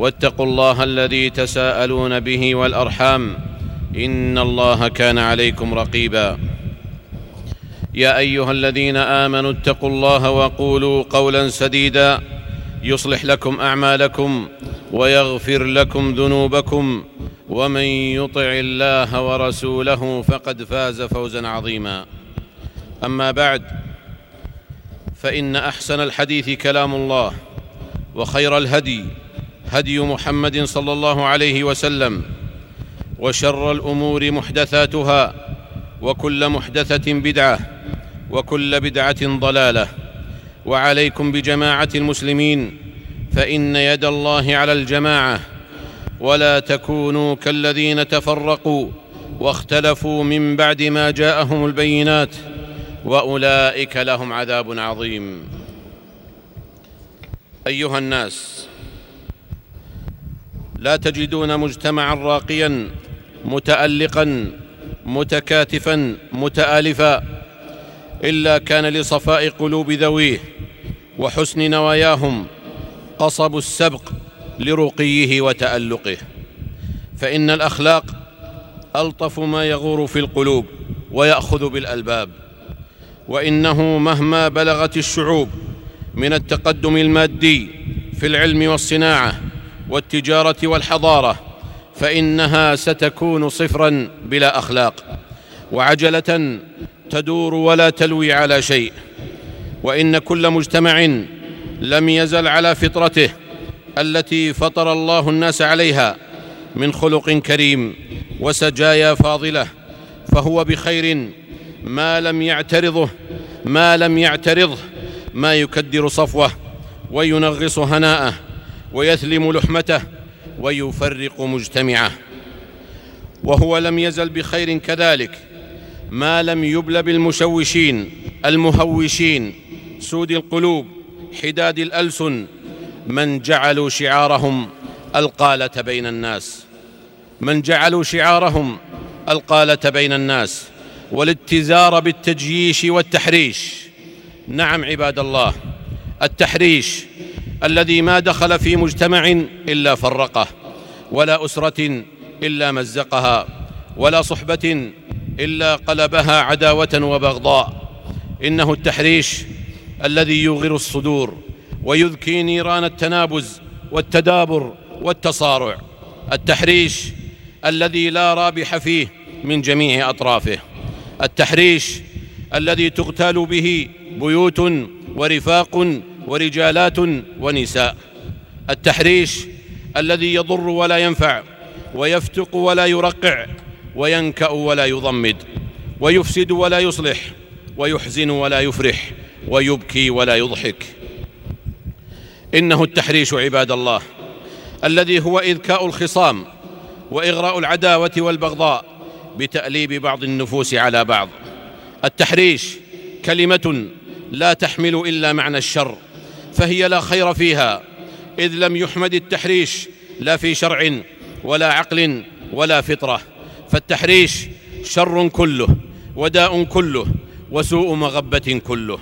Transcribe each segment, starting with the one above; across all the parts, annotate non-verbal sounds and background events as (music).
واتقوا الله الذي تساءلون به والأرحام إن الله كان عليكم رقيبا. يا أيها الذين آمنوا اتقوا الله وقولوا قولا سديدا. يصلح لكم أعمالكم ويغفر لكم ذنوبكم. ومن يطع الله ورسوله فقد فاز فوزا عظيما. أما بعد فإن أحسن الحديث كلام الله وخير الهدي هدي محمد صلى الله عليه وسلم وشر الأمور محدثاتها وكل محدثة بدعة وكل بدعة ضلالة. وعليكم بجماعة المسلمين فإن يد الله على الجماعة. ولا تكونوا كالذين تفرقوا واختلفوا من بعد ما جاءهم البينات وأولئك لهم عذاب عظيم. أيها الناس لا تجدون مجتمعا راقيا متألقا متكاتفا متآلفا إلا كان لصفاء قلوب ذويه وحسن نواياهم قصب السبق لرقيه وتألقه. فإن الأخلاق ألطف ما يغور في القلوب ويأخذ بالألباب. وإنه مهما بلغت الشعوب من التقدم المادي في العلم والصناعة والتجارة والحضارة فإنها ستكون صفرا بلا أخلاق وعجلة تدور ولا تلوي على شيء وإن كل مجتمع لم يزل على فطرته التي فطر الله الناس عليها من خلق كريم وسجايا فاضلة فهو بخير ما لم يعترضه ما لم يعترضه ما يكدر صفوه وينغص هناءه. ويثلم لحمته ويفرق مجتمعه. وهو لم يزل بخير كذلك ما لم يبل بالمشوشين المهوشين سود القلوب حداد الألسن من جعلوا شعارهم القالة بين الناس. من جعلوا شعارهم القالة بين الناس. والاتزار بالتجييش والتحريش. نعم عباد الله التحريش الذي ما دخل في مجتمع إلا فرقه ولا أسرة إلا مزقها ولا صحبة إلا قلبها عداوة وبغضاء. إنه التحريش الذي يوغر الصدور ويذكي نيران التنابز والتدابر والتصارع. التحريش الذي لا رابح فيه من جميع أطرافه. التحريش الذي تغتال به بيوت ورفاق ورجالات ونساء. التحريش الذي يضر ولا ينفع ويفتق ولا يرقع وينكأ ولا يضمد ويفسد ولا يصلح ويحزن ولا يفرح ويبكي ولا يضحك. إنه التحريش عباد الله الذي هو إذكاء الخصام وإغراء العداوة والبغضاء بتأليب بعض النفوس على بعض. التحريش كلمة لا تحمل إلا معنى الشر فهي لا خير فيها إذ لم يحمد التحريش لا في شرع ولا عقل ولا فطرة. فالتحريش شر كله وداء كله وسوء مغبة كله.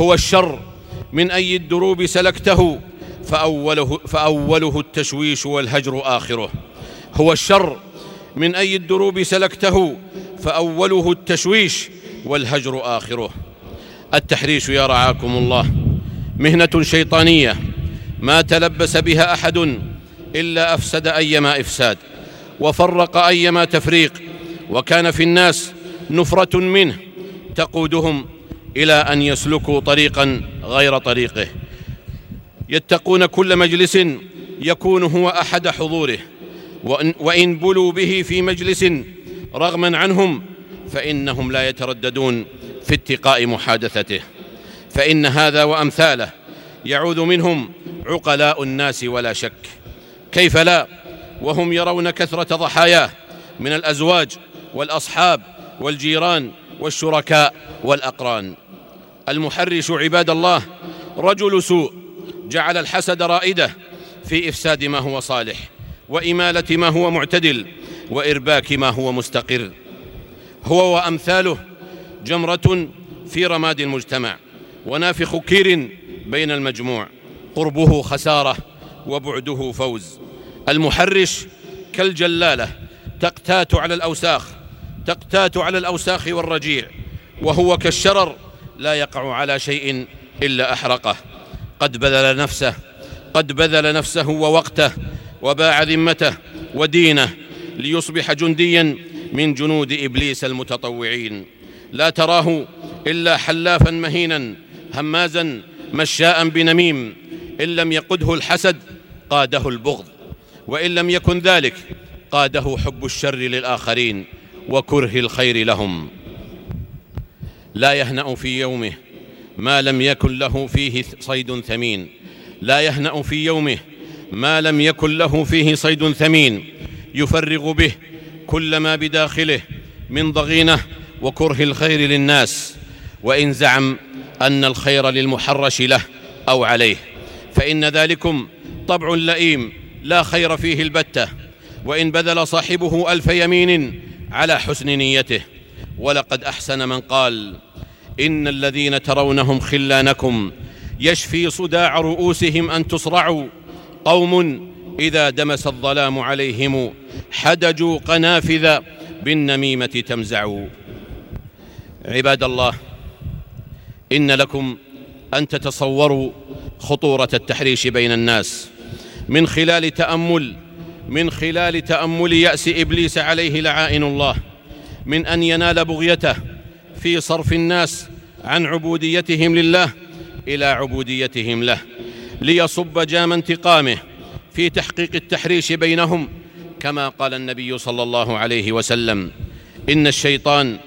هو الشر من أي الدروب سلكته فأوله, فأوله التشويش والهجر آخره. هو الشر من أي الدروب سلكته فأوله التشويش والهجر آخره. التحريش يا رعاكم الله. مهنة شيطانية ما تلبس بها أحد إلا أفسد أيما إفساد وفرق أيما تفريق وكان في الناس نفرة منه تقودهم إلى أن يسلكوا طريقا غير طريقه. يتقون كل مجلس يكون هو أحد حضوره وان بلوا به في مجلس رغما عنهم فإنهم لا يترددون في اتقاء محادثته. فإن هذا وأمثاله يعوذ منهم عقلاء الناس ولا شك. كيف لا؟ وهم يرون كثرة ضحاياه من الأزواج والأصحاب والجيران والشركاء والأقران. المحرش عباد الله رجل سوء جعل الحسد رائدة في إفساد ما هو صالح وإمالة ما هو معتدل وإرباك ما هو مستقر. هو وأمثاله جمرة في رماد المجتمع. ونافخ كير بين المجموع. قربه خسارة وبعده فوز. المحرش كالجلالة تقتات على الأوساخ تقتات على الأوساخ والرجيع وهو كالشرر لا يقع على شيء إلا أحرقه. قد بذل نفسه قد بذل نفسه ووقته وباع ذمته ودينه ليصبح جنديا من جنود إبليس المتطوعين. لا تراه إلا حلافا مهينا همازا مشاء بنميم إن لم يقده الحسد قاده البغض وإن لم يكن ذلك قاده حب الشر للآخرين وكره الخير لهم. لا يهنأ في يومه ما لم يكن له فيه صيد ثمين. لا يهنأ في يومه ما لم يكن له فيه صيد ثمين. يفرغ به كل ما بداخله من ضغينة وكره الخير للناس. وإن زعم أن الخير للمحرش له أو عليه. فإن ذلكم طبع لئيم لا خير فيه البتة وإن بذل صاحبه ألف يمين على حسن نيته. ولقد أحسن من قال إن الذين ترونهم خلانكم يشفي صداع رؤوسهم أن تصرعوا. قوم إذا دمس الظلام عليهم حدجوا قنافذ بالنميمة تمزعوا. عباد الله إن لكم أن تتصوروا خطورة التحريش بين الناس. من خلال تأمل من خلال تأمل يأس إبليس عليه لعائن الله. من أن ينال بغيته في صرف الناس عن عبوديتهم لله إلى عبوديتهم له. ليصب جام انتقامه في تحقيق التحريش بينهم كما قال النبي صلى الله عليه وسلم. إن الشيطان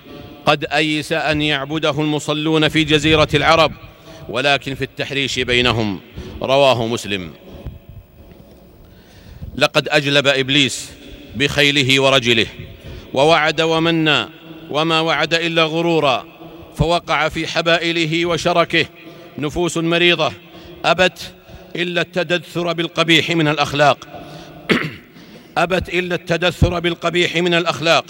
قد أيس أن يعبده المصلون في جزيرة العرب ولكن في التحريش بينهم. رواه مسلم. لقد أجلب إبليس بخيله ورجله ووعد ومنى وما وعد إلا غرورا فوقع في حبائله وشركه نفوس مريضة. أبت إلا التدثر بالقبيح من الأخلاق. (clears throat) أبت إلا التدثر بالقبيح من الأخلاق.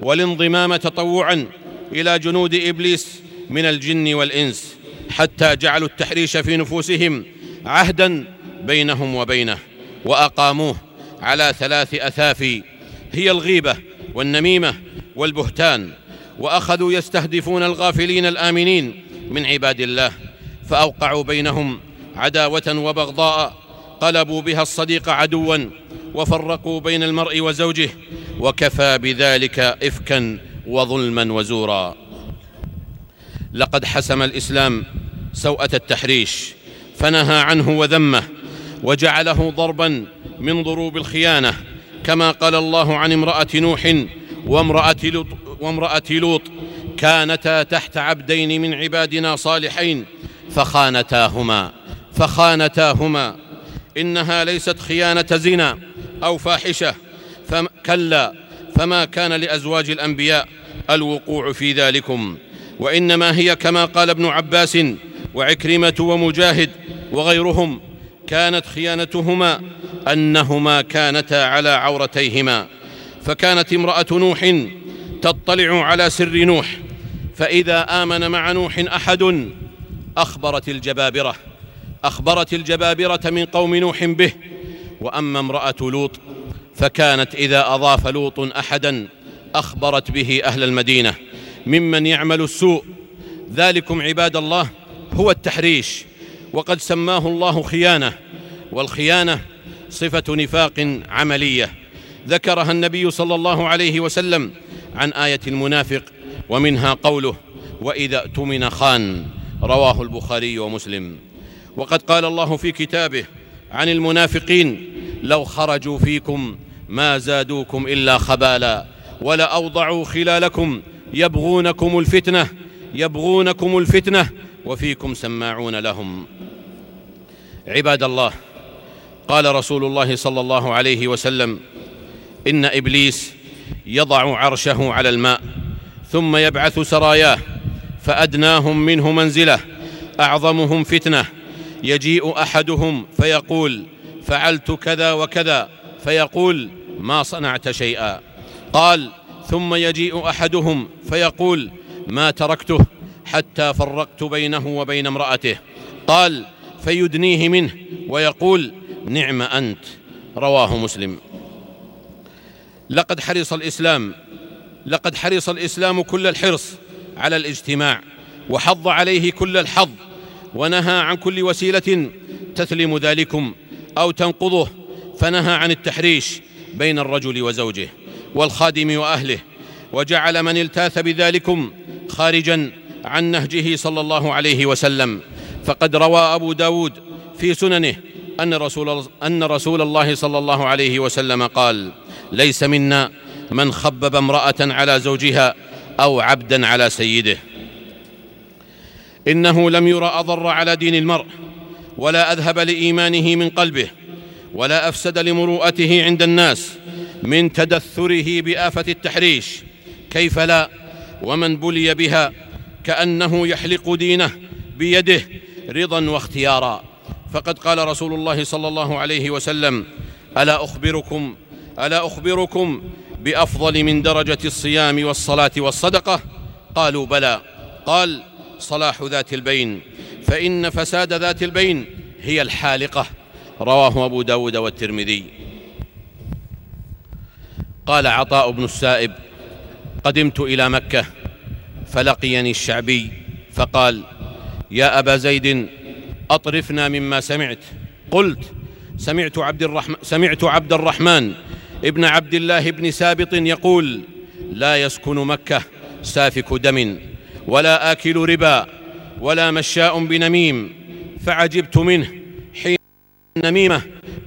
والانضمام تطوعا إلى جنود إبليس من الجن والإنس حتى جعلوا التحريش في نفوسهم عهدا بينهم وبينه وأقاموه على ثلاث اثافي هي الغيبة والنميمة والبهتان وأخذوا يستهدفون الغافلين الآمنين من عباد الله فأوقعوا بينهم عداوة وبغضاء قلبوا بها الصديق عدوا وفرقوا بين المرء وزوجه وكفى بذلك افكا وظلما وزورا. لقد حسم الإسلام سوءة التحريش فنهى عنه وذمه وجعله ضربا من ضروب الخيانة كما قال الله عن امرأة نوح وامرأة لوط, وامرأة لوط كانتا تحت عبدين من عبادنا صالحين فخانتاهما فخانتاهما إنها ليست خيانة زنا أو فاحشة فكلا فما كان لأزواج الأنبياء الوقوع في ذلكم وإنما هي كما قال ابن عباس وعكرمة ومجاهد وغيرهم كانت خيانتهما أنهما كانتا على عورتيهما. فكانت امرأة نوح تطلع على سر نوح فإذا آمن مع نوح أحد أخبرت الجبابرة أخبرت الجبابرة من قوم نوح به وأما امرأة لوط فكانت إذا أضاف لوط أحدا أخبرت به أهل المدينة ممن يعمل السوء. ذلكم عباد الله هو التحريش وقد سماه الله خيانة والخيانة صفة نفاق عملية. ذكرها النبي صلى الله عليه وسلم عن آية المنافق ومنها قوله وإذا اؤتمن خان رواه البخاري ومسلم. وقد قال الله في كتابه عن المنافقين لو خرجوا فيكم ما زادوكم إلا خبالا ولاوضعوا خلالكم. يبغونكم الفتنة يبغونكم الفتنة وفيكم سماعون لهم. عباد الله قال رسول الله صلى الله عليه وسلم إن إبليس يضع عرشه على الماء ثم يبعث سراياه فأدناهم منه منزلة أعظمهم فتنة. يجيء أحدهم فيقول فعلت كذا وكذا فيقول ما صنعت شيئا. قال ثم يجيء أحدهم فيقول ما تركته حتى فرقت بينه وبين امرأته. قال فيدنيه منه ويقول نعم أنت. رواه مسلم. لقد حرص الإسلام لقد حرص الإسلام كل الحرص على الاجتماع وحض عليه كل الحظ ونهى عن كل وسيلة تثلم ذلكم أو تنقضه فنهى عن التحريش بين الرجل وزوجه والخادم وأهله وجعل من التاث بذلكم خارجا عن نهجه صلى الله عليه وسلم. فقد روى أبو داود في سننه أن رسول, أن رسول الله صلى الله عليه وسلم قال ليس منا من خبب امرأة على زوجها أو عبدا على سيده. إنه لم ير أضر على دين المرء ولا أذهب لإيمانه من قلبه ولا أفسد لمروءته عند الناس من تدثره بآفة التحريش. كيف لا؟ ومن بلي بها كأنه يحلق دينه بيده رضا واختيارا. فقد قال رسول الله صلى الله عليه وسلم ألا أخبركم ألا أخبركم بأفضل من درجة الصيام والصلاة والصدقة؟ قالوا بلى. قال صلاح ذات البين فإن فساد ذات البين هي الحالقة. رواه أبو داود والترمذي. قال عطاء بن السائب قدمت إلى مكة فلقيني الشعبي فقال يا أبا زيد أطرفنا مما سمعت. قلت سمعت عبد الرحمن سمعت عبد الرحمن ابن عبد الله بن سابط يقول لا يسكن مكة سافك دم ولا آكل ربا ولا مشاء بنميم فعجبت منه النميمة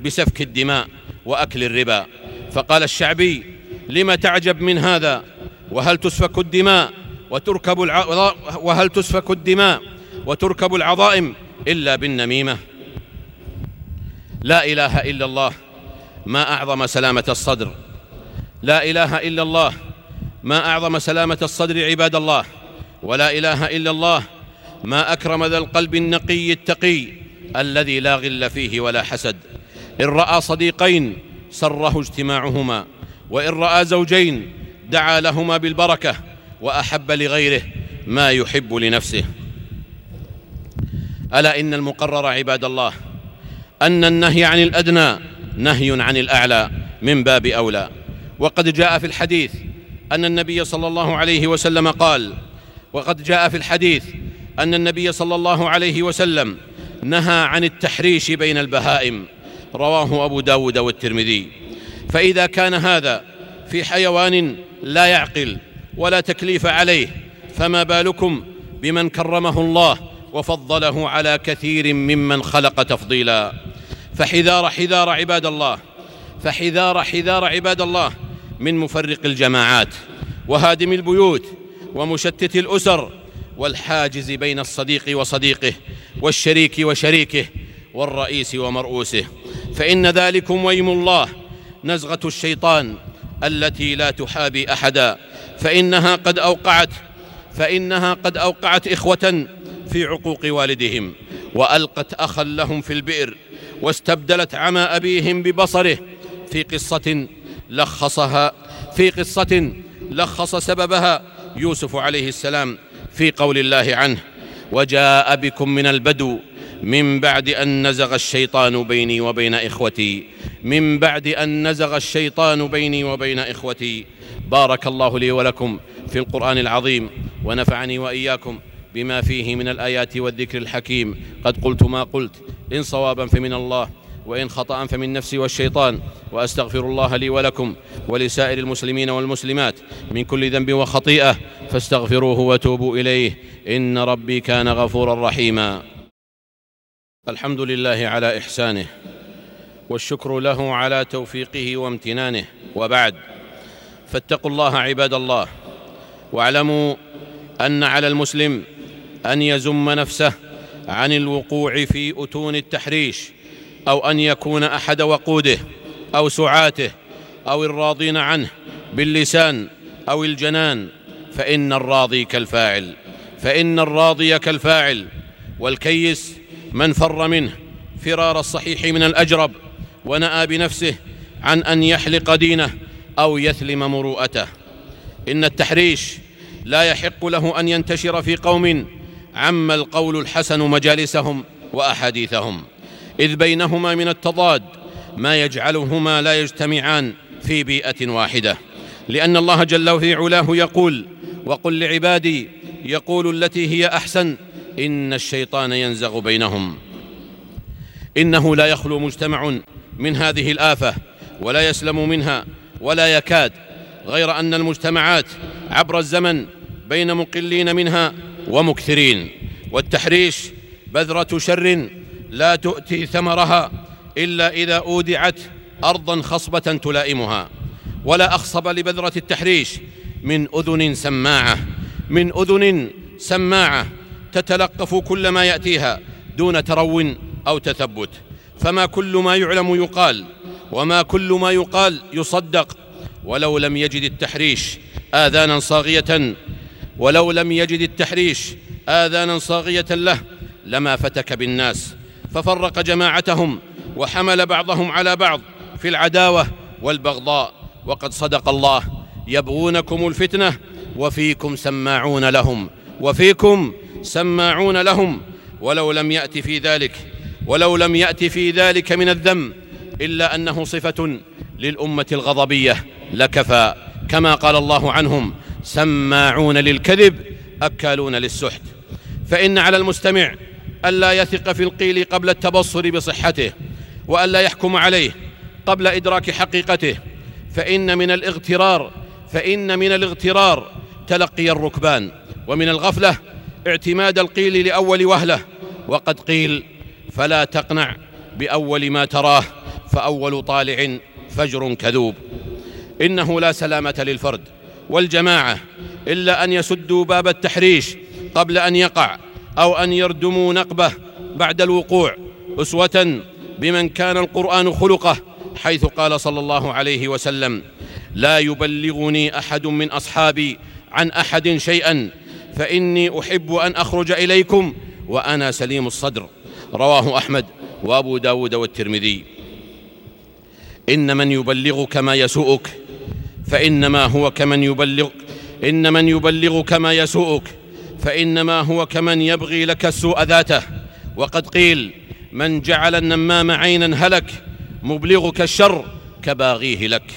بسفك الدماء وأكل الربا. فقال الشعبي لم تعجب من هذا؟ وهل تسفك الدماء وتركب. وهل تسفك الدماء وتركب العظائم إلا بالنميمة؟ لا إله إلا الله ما أعظم سلامة الصدر. لا إله إلا الله ما أعظم سلامة الصدر عباد الله. ولا إله إلا الله ما أكرم ذا القلب النقي التقي. الذي لا غل فيه ولا حسد. إن رأى صديقين سره اجتماعهما وإن رأى زوجين دعا لهما بالبركة وأحب لغيره ما يحب لنفسه. ألا إن المقرر عباد الله أن النهي عن الأدنى نهي عن الأعلى من باب أولى. وقد جاء في الحديث أن النبي صلى الله عليه وسلم قال وقد جاء في الحديث أن النبي صلى الله عليه وسلم نهى عن التحريش بين البهائم. رواه أبو داود والترمذي. فإذا كان هذا في حيوان لا يعقل ولا تكليف عليه فما بالكم بمن كرمه الله وفضله على كثير ممن خلق تفضيلا. فحذار حذار عباد الله فحذار حذار عباد الله من مفرق الجماعات وهادم البيوت ومشتت الأسر والحاجز بين الصديق وصديقه والشريك وشريكه والرئيس ومرؤوسه. فإن ذلكم ويم الله نزغة الشيطان التي لا تحابي أحدا. فإنها قد أوقعت فإنها قد أوقعت إخوة في عقوق والدهم. وألقت أخا لهم في البئر واستبدلت عمى أبيهم ببصره. في قصة لخصها في قصة لخص سببها يوسف عليه السلام. في قول الله عنه وجاء بكم من البدو من بعد أن نزغ الشيطان بيني وبين إخوتي من بعد أن نزغ الشيطان بيني وبين إخوتي. بارك الله لي ولكم في القرآن العظيم ونفعني وإياكم بما فيه من الآيات والذكر الحكيم. قد قلت ما قلت إن صوابا فمن الله وإن خطأ فمن نفسي والشيطان وأستغفر الله لي ولكم ولسائر المسلمين والمسلمات من كل ذنب وخطيئة فاستغفروه وتوبوا إليه. إن ربي كان غفورا رحيما. الحمد لله على إحسانه والشكر له على توفيقه وامتنانه. وبعد فاتقوا الله عباد الله واعلموا أن على المسلم أن يزم نفسه عن الوقوع في أتون التحريش. أو أن يكون أحد وقوده أو سعاته أو الراضين عنه باللسان أو الجنان فإن الراضي كالفاعل فإن الراضي كالفاعل والكيس من فر منه فرار الصحيح من الأجرب ونأى بنفسه عن أن يحلق دينه أو يثلم مروءته. إن التحريش لا يحق له أن ينتشر في قوم عم القول الحسن مجالسهم وأحاديثهم. إذ بينهما من التضاد ما يجعلهما لا يجتمعان في بيئة واحدة. لأن الله جل في علاه يقول وقل لعبادي يقول التي هي أحسن إن الشيطان ينزغ بينهم. إنه لا يخلو مجتمع من هذه الآفة ولا يسلم منها ولا يكاد غير أن المجتمعات عبر الزمن بين مقلين منها ومكثرين. والتحريش بذرة شر لا تؤتي ثمرها إلا إذا أودعت أرضا خصبة تلائمها ولا أخصب لبذرة التحريش من أذن سماعة من أذن سماعة تتلقف كل ما يأتيها دون ترو أو تثبت. فما كل ما يعلم يقال وما كل ما يقال يصدق. ولو لم يجد التحريش آذانا صاغية ولو لم يجد التحريش آذانا صاغية له لما فتك بالناس ففرق جماعتهم وحمل بعضهم على بعض في العداوة والبغضاء. وقد صدق الله يبغونكم الفتنة وفيكم سماعون لهم وفيكم سماعون لهم. ولو لم يأت في ذلك ولو لم يأت في ذلك من الذم إلا أنه صفة للأمة الغضبية لكفى. كما قال الله عنهم سماعون للكذب أكالون للسحت. فإن على المستمع ألا يثق في القيل قبل التبصر بصحته وألا يحكم عليه قبل إدراك حقيقته فإن من الاغترار فإن من الاغترار تلقي الركبان ومن الغفلة اعتماد القيل لأول وهلة وقد قيل فلا تقنع بأول ما تراه فأول طالع فجر كذوب. إنه لا سلامة للفرد والجماعة إلا أن يسدوا باب التحريش قبل أن يقع أو أن يردموا نقبه بعد الوقوع أسوة بمن كان القرآن خلقه حيث قال صلى الله عليه وسلم لا يبلغني أحد من أصحابي عن أحد شيئا فإني أحب أن أخرج إليكم وأنا سليم الصدر. رواه أحمد وأبو داود والترمذي. إن من يبلغك ما يسوءك فإنما هو كمن يبلغ إن من يبلغك ما يسوءك فإنما هو كمن يبغي لك السوء ذاته. وقد قيل من جعل النمام عينا هلك مبلغك الشر كباغيه لك.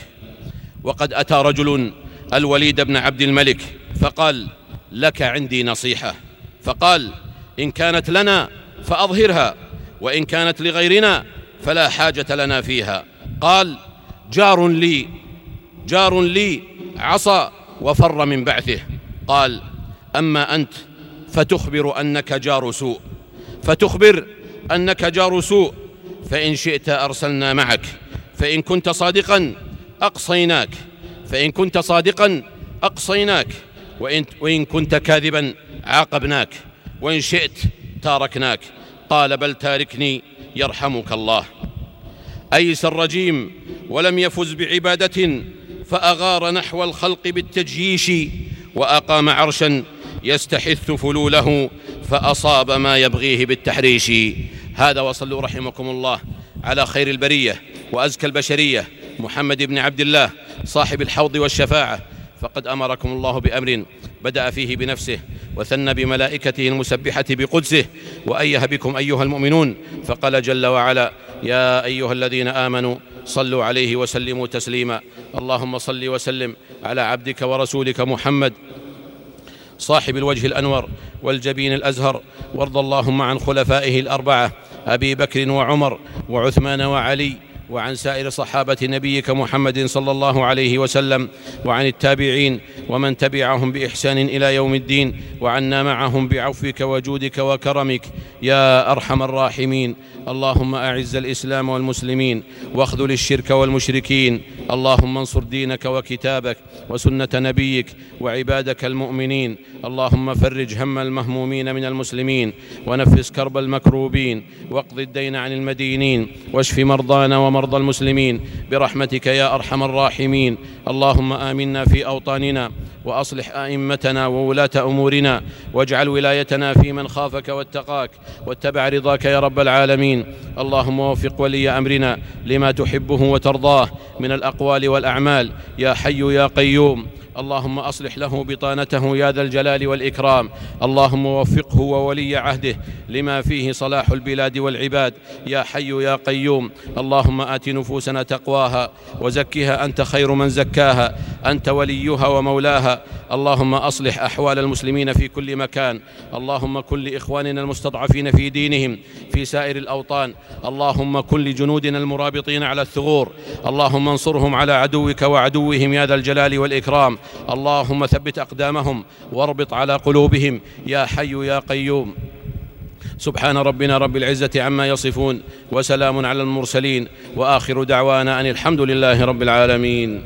وقد أتى رجل الوليد بن عبد الملك فقال لك عندي نصيحة. فقال إن كانت لنا فأظهرها وإن كانت لغيرنا فلا حاجة لنا فيها. قال جار لي جار لي عصى وفر من بعثه. قال أما أنت فتخبر أنك جار سوء. فتخبر أنك جار سوء. فإن شئت أرسلنا معك. فإن كنت صادقا أقصيناك. فإن كنت صادقا أقصيناك. وإن, وإن كنت كاذبا عاقبناك. وإن شئت تاركناك. قال بل تاركني يرحمك الله. أيس الرجيم ولم يفز بعبادة فأغار نحو الخلق بالتجييش وأقام عرشا يستحث فلوله فأصاب ما يبغيه بالتحريش. هذا وصلوا رحمكم الله على خير البرية وأزكى البشرية. محمد بن عبد الله صاحب الحوض والشفاعة. فقد أمركم الله بأمر بدأ فيه بنفسه وثنى بملائكته المسبحة بقدسه. وايه بكم أيها المؤمنون. فقال جل وعلا يا أيها الذين آمنوا صلوا عليه وسلموا تسليما. اللهم صل وسلم على عبدك ورسولك محمد صاحب الوجه الأنور والجبين الأزهر وارض اللهم عن خلفائه الأربعة أبي بكر وعمر وعثمان وعلي وعن سائر صحابة نبيك محمد صلى الله عليه وسلم وعن التابعين ومن تبعهم بإحسان إلى يوم الدين وعنا معهم بعفوك وجودك وكرمك. يا أرحم الراحمين. اللهم أعز الإسلام والمسلمين واخذل الشرك والمشركين. اللهم انصر دينك وكتابك وسنة نبيك وعبادك المؤمنين. اللهم فرج هم المهمومين من المسلمين ونفس كرب المكروبين. واقض الدين عن المدينين. واشف مرضانا ومرضى المسلمين برحمتك يا أرحم الراحمين. اللهم آمنا في أوطاننا وأصلح أئمتنا وولاة أمورنا واجعل ولايتنا في من خافك واتقاك واتبع رضاك يا رب العالمين. اللهم وفق ولي أمرنا لما تحبه وترضاه من الأقوال والأعمال. يا حي يا قيوم اللهم أصلح له بطانته يا ذا الجلال والإكرام. اللهم وفقه وولي عهده لما فيه صلاح البلاد والعباد. يا حي يا قيوم اللهم آت نفوسنا تقواها وزكها أنت خير من زكاها. أنت وليها ومولاها. اللهم أصلح أحوال المسلمين في كل مكان. اللهم كن لإخواننا المستضعفين في دينهم في سائر الأوطان. اللهم كن لجنودنا المرابطين على الثغور. اللهم انصرهم على عدوك وعدوهم يا ذا الجلال والإكرام. اللهم ثبت أقدامهم واربط على قلوبهم. يا حي يا قيوم. سبحان ربنا رب العزة عما يصفون وسلام على المرسلين وآخر دعوانا أن الحمد لله رب العالمين.